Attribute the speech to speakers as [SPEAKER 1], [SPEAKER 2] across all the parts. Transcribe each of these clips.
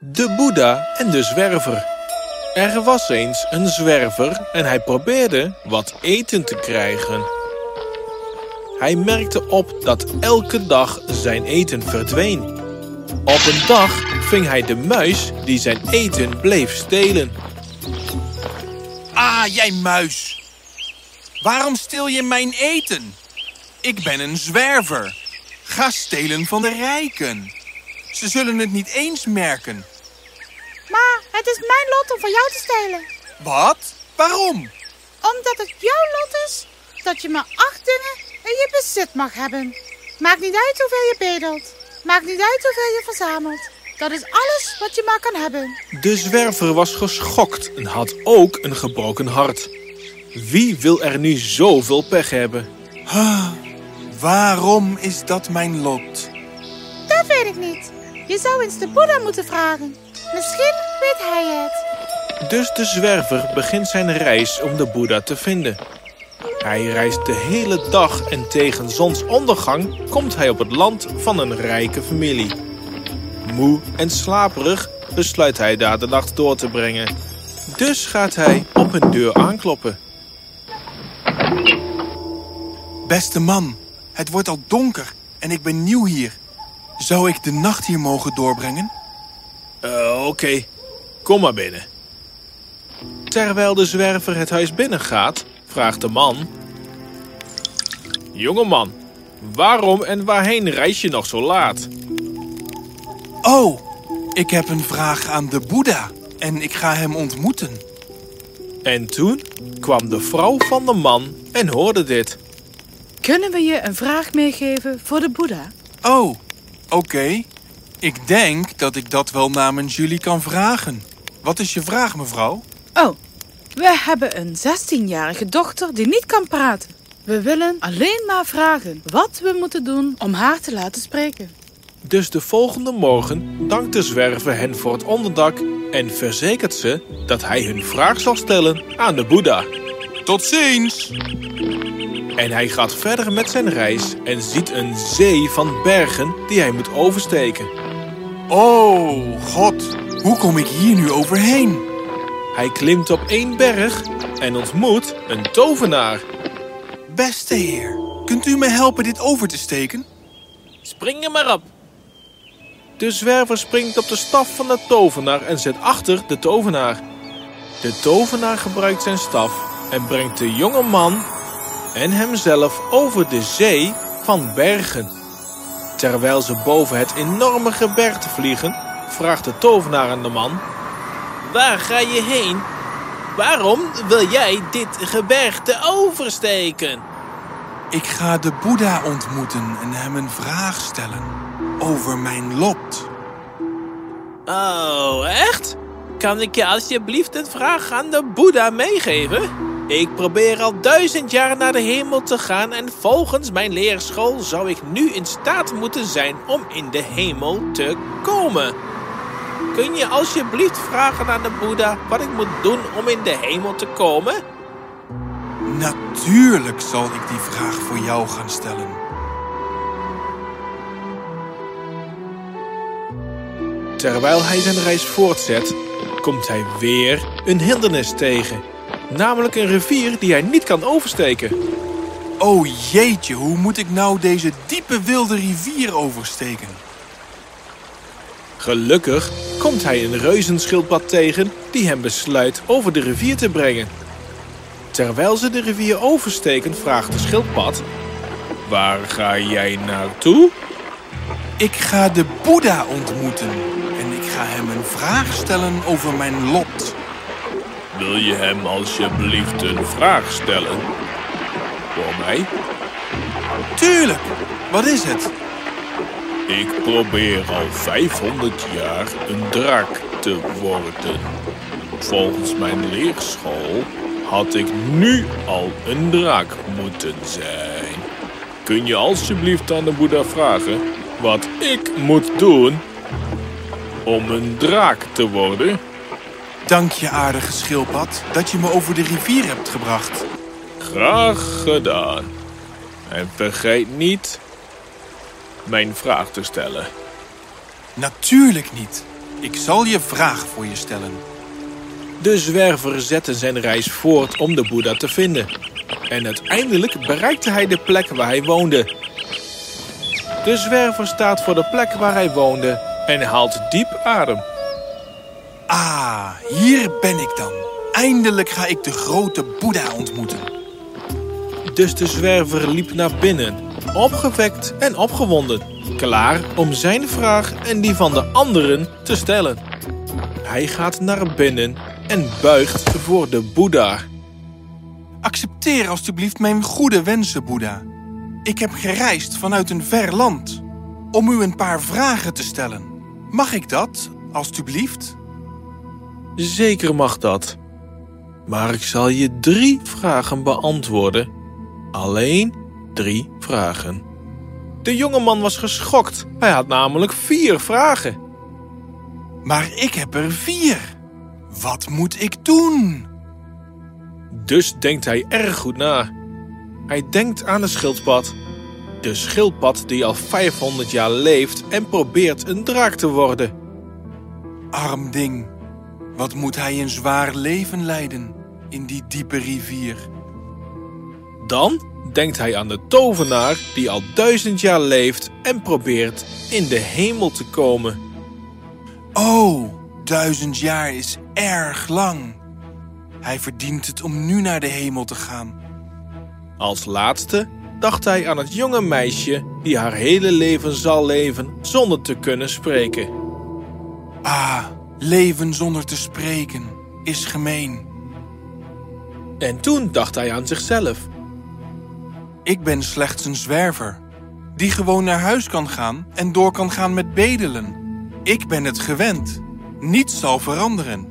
[SPEAKER 1] De Boeddha en de zwerver. Er was eens een zwerver en hij probeerde wat eten te krijgen. Hij merkte op dat elke dag zijn eten verdween. Op een dag ving hij de muis die zijn eten bleef stelen.
[SPEAKER 2] Ah, jij muis. Waarom stil je mijn eten? Ik ben een zwerver. Ga stelen van de rijken. Ze zullen het niet eens merken.
[SPEAKER 3] Maar het is mijn lot om van jou te stelen.
[SPEAKER 2] Wat? Waarom?
[SPEAKER 3] Omdat het jouw lot is dat je maar acht dingen in je bezit mag hebben. Maakt niet uit hoeveel je bedelt. Maakt niet uit hoeveel je verzamelt. Dat is alles wat je maar kan hebben.
[SPEAKER 1] De zwerver was geschokt en had ook een gebroken hart. Wie wil er nu zoveel pech hebben?
[SPEAKER 2] Waarom is dat mijn lot?
[SPEAKER 3] Dat weet ik niet. Je zou eens de Boeddha moeten vragen. Misschien weet hij het.
[SPEAKER 1] Dus de zwerver begint zijn reis om de Boeddha te vinden. Hij reist de hele dag en tegen zonsondergang komt hij op het land van een rijke familie. Moe en slaperig besluit hij daar de nacht door te brengen. Dus gaat hij op een deur aankloppen.
[SPEAKER 2] Beste man, het wordt al donker en ik ben nieuw hier. Zou ik de nacht hier mogen doorbrengen?
[SPEAKER 1] Uh, Oké, kom maar binnen. Terwijl de zwerver het huis binnengaat, vraagt de man... Jongeman, waarom en waarheen reis je nog zo laat?
[SPEAKER 2] Oh, ik heb een vraag aan de Boeddha en ik ga hem ontmoeten.
[SPEAKER 1] En toen kwam de vrouw van de man en hoorde dit.
[SPEAKER 4] Kunnen we je een vraag meegeven voor de Boeddha?
[SPEAKER 2] Oh, oké. Ik denk dat ik dat wel namens jullie kan vragen. Wat is je vraag, mevrouw?
[SPEAKER 4] Oh, we hebben een 16-jarige dochter die niet kan praten. We willen alleen maar vragen wat we moeten doen om haar te laten spreken.
[SPEAKER 1] Dus de volgende morgen dankt de zwerver hen voor het onderdak en verzekert ze dat hij hun vraag zal stellen aan de Boeddha.
[SPEAKER 2] Tot ziens!
[SPEAKER 1] En hij gaat verder met zijn reis en ziet een zee van bergen die hij moet oversteken.
[SPEAKER 2] Oh, God, hoe kom ik hier nu overheen?
[SPEAKER 1] Hij klimt op één berg en ontmoet een tovenaar.
[SPEAKER 2] Beste heer, kunt u me helpen dit over te steken?
[SPEAKER 1] Spring er maar op. De zwerver springt op de staf van de tovenaar en zit achter de tovenaar. De tovenaar gebruikt zijn staf en brengt de jonge man en hemzelf over de zee van bergen. Terwijl ze boven het enorme gebergte vliegen, vraagt de tovenaar aan de man... Waar ga je heen? Waarom wil jij dit gebergte oversteken?
[SPEAKER 2] Ik ga de Boeddha ontmoeten en hem een vraag stellen over mijn lot.
[SPEAKER 1] Oh, echt? Kan ik je alsjeblieft een vraag aan de Boeddha meegeven? Ik probeer al duizend jaar naar de hemel te gaan en volgens mijn leerschool zou ik nu in staat moeten zijn om in de hemel te komen. Kun je alsjeblieft vragen aan de Boeddha wat ik moet doen om in de hemel te komen?
[SPEAKER 2] Natuurlijk zal ik die vraag voor jou gaan stellen.
[SPEAKER 1] Terwijl hij zijn reis voortzet, komt hij weer een hindernis tegen. Namelijk een rivier die hij niet kan oversteken.
[SPEAKER 2] Oh jeetje, hoe moet ik nou deze diepe wilde rivier oversteken?
[SPEAKER 1] Gelukkig komt hij een reuzenschildpad tegen die hem besluit over de rivier te brengen. Terwijl ze de rivier oversteken, vraagt de schildpad... Waar ga jij naartoe?
[SPEAKER 2] Ik ga de Boeddha ontmoeten en ik ga hem een vraag stellen over mijn lot.
[SPEAKER 1] Wil je hem alsjeblieft een vraag stellen? Voor mij?
[SPEAKER 2] Tuurlijk, wat is het?
[SPEAKER 1] Ik probeer al 500 jaar een draak te worden. Volgens mijn leerschool had ik nu al een draak moeten zijn. Kun je alsjeblieft aan de Boeddha vragen wat ik moet doen om een draak te worden?
[SPEAKER 2] Dank je aardige schildpad dat je me over de rivier hebt gebracht.
[SPEAKER 1] Graag gedaan. En vergeet niet, mijn vraag te stellen?
[SPEAKER 2] Natuurlijk niet. Ik zal je vraag voor je stellen.
[SPEAKER 1] De zwerver zette zijn reis voort om de Boeddha te vinden. En uiteindelijk bereikte hij de plek waar hij woonde. De zwerver staat voor de plek waar hij woonde en haalt diep adem.
[SPEAKER 2] Ah, hier ben ik dan. Eindelijk ga ik de grote Boeddha ontmoeten.
[SPEAKER 1] Dus de zwerver liep naar binnen, opgewekt en opgewonden, klaar om zijn vraag en die van de anderen te stellen. Hij gaat naar binnen en buigt voor de Boeddha.
[SPEAKER 2] Accepteer alstublieft mijn goede wensen, Boeddha. Ik heb gereisd vanuit een ver land om u een paar vragen te stellen. Mag ik dat, alstublieft?
[SPEAKER 1] Zeker mag dat. Maar ik zal je drie vragen beantwoorden. Alleen drie vragen. De jongeman was geschokt. Hij had namelijk vier vragen.
[SPEAKER 2] Maar ik heb er vier. Wat moet ik doen?
[SPEAKER 1] Dus denkt hij erg goed na. Hij denkt aan de schildpad. De schildpad die al 500 jaar leeft en probeert een draak te worden.
[SPEAKER 2] Arm ding. Wat moet hij een zwaar leven leiden in die diepe rivier?
[SPEAKER 1] Dan denkt hij aan de tovenaar die al duizend jaar leeft en probeert in de hemel te komen.
[SPEAKER 2] Oh, duizend jaar is erg lang. Hij verdient het om nu naar de hemel te gaan.
[SPEAKER 1] Als laatste dacht hij aan het jonge meisje die haar hele leven zal leven zonder te kunnen spreken.
[SPEAKER 2] Ah, leven zonder te spreken is gemeen.
[SPEAKER 1] En toen dacht hij aan zichzelf.
[SPEAKER 2] Ik ben slechts een zwerver, die gewoon naar huis kan gaan en door kan gaan met bedelen. Ik ben het gewend. Niets zal veranderen.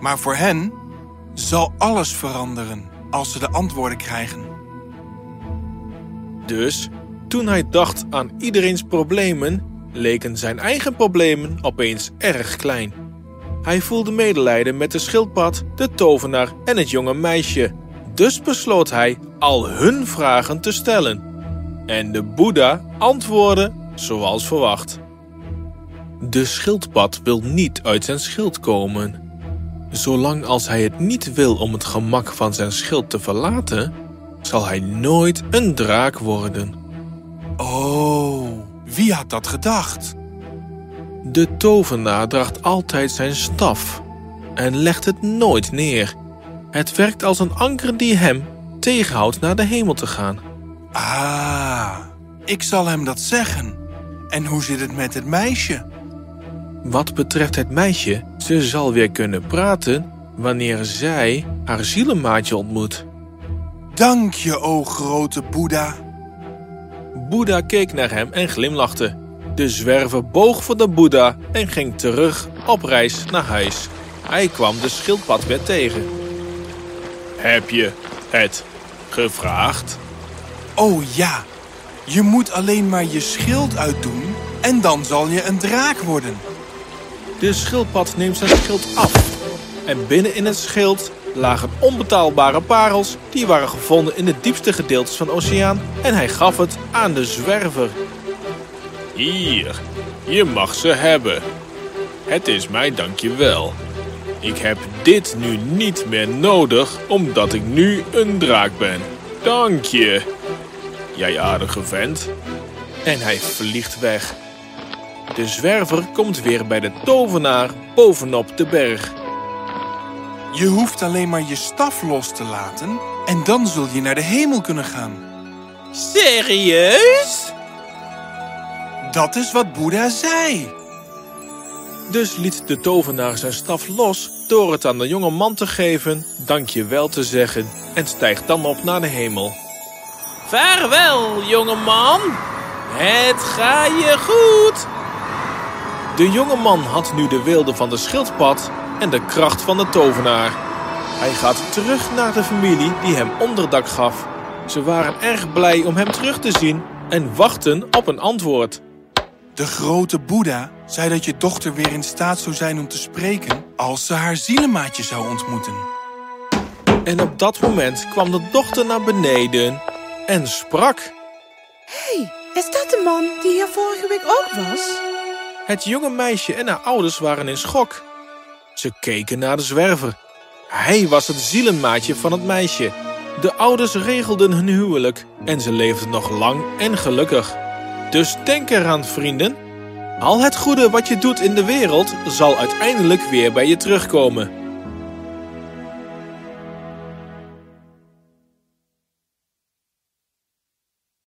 [SPEAKER 2] Maar voor hen zal alles veranderen als ze de antwoorden krijgen.
[SPEAKER 1] Dus toen hij dacht aan iedereens problemen, leken zijn eigen problemen opeens erg klein. Hij voelde medelijden met de schildpad, de tovenaar en het jonge meisje. Dus besloot hij al hun vragen te stellen. En de Boeddha antwoordde zoals verwacht. De schildpad wil niet uit zijn schild komen. Zolang als hij het niet wil om het gemak van zijn schild te verlaten, zal hij nooit een draak worden.
[SPEAKER 2] Oh, wie had dat gedacht?
[SPEAKER 1] De tovenaar draagt altijd zijn staf en legt het nooit neer. Het werkt als een anker die hem tegenhoudt naar de hemel te gaan.
[SPEAKER 2] Ah, ik zal hem dat zeggen. En hoe zit het met het meisje?
[SPEAKER 1] Wat betreft het meisje, ze zal weer kunnen praten wanneer zij haar zielenmaatje ontmoet.
[SPEAKER 2] Dank je, o grote Boeddha.
[SPEAKER 1] Boeddha keek naar hem en glimlachte. De zwerver boog voor de Boeddha en ging terug op reis naar huis. Hij kwam de schildpad weer tegen. Heb je het gevraagd?
[SPEAKER 2] Oh ja, je moet alleen maar je schild uitdoen en dan zal je een draak worden.
[SPEAKER 1] De schildpad neemt zijn schild af. En binnen in het schild lagen onbetaalbare parels... die waren gevonden in de diepste gedeeltes van de oceaan... en hij gaf het aan de zwerver. Hier, je mag ze hebben. Het is mij dankjewel. Ik heb dit nu niet meer nodig, omdat ik nu een draak ben. Dank je. Jij aardige vent. En hij vliegt weg. De zwerver komt weer bij de tovenaar bovenop de berg.
[SPEAKER 2] Je hoeft alleen maar je staf los te laten en dan zul je naar de hemel kunnen gaan.
[SPEAKER 1] Serieus?
[SPEAKER 2] Dat is wat Boeddha zei.
[SPEAKER 1] Dus liet de tovenaar zijn staf los door het aan de jonge man te geven, dankjewel te zeggen en stijgt dan op naar de hemel. Vaarwel, jonge man. Het ga je goed. De jonge man had nu de wilde van de schildpad en de kracht van de tovenaar. Hij gaat terug naar de familie die hem onderdak gaf. Ze waren erg blij om hem terug te zien en wachten op een antwoord.
[SPEAKER 2] De grote Boeddha zei dat je dochter weer in staat zou zijn om te spreken als ze haar zielenmaatje zou ontmoeten.
[SPEAKER 1] En op dat moment kwam de dochter naar beneden en sprak.
[SPEAKER 3] Hé, hey,
[SPEAKER 4] Is dat de man die hier vorige week ook was?
[SPEAKER 1] Het jonge meisje en haar ouders waren in schok. Ze keken naar de zwerver. Hij was het zielenmaatje van het meisje. De ouders regelden hun huwelijk en ze leefden nog lang en gelukkig. Dus denk eraan, vrienden. Al het goede wat je doet in de wereld zal uiteindelijk weer bij je terugkomen.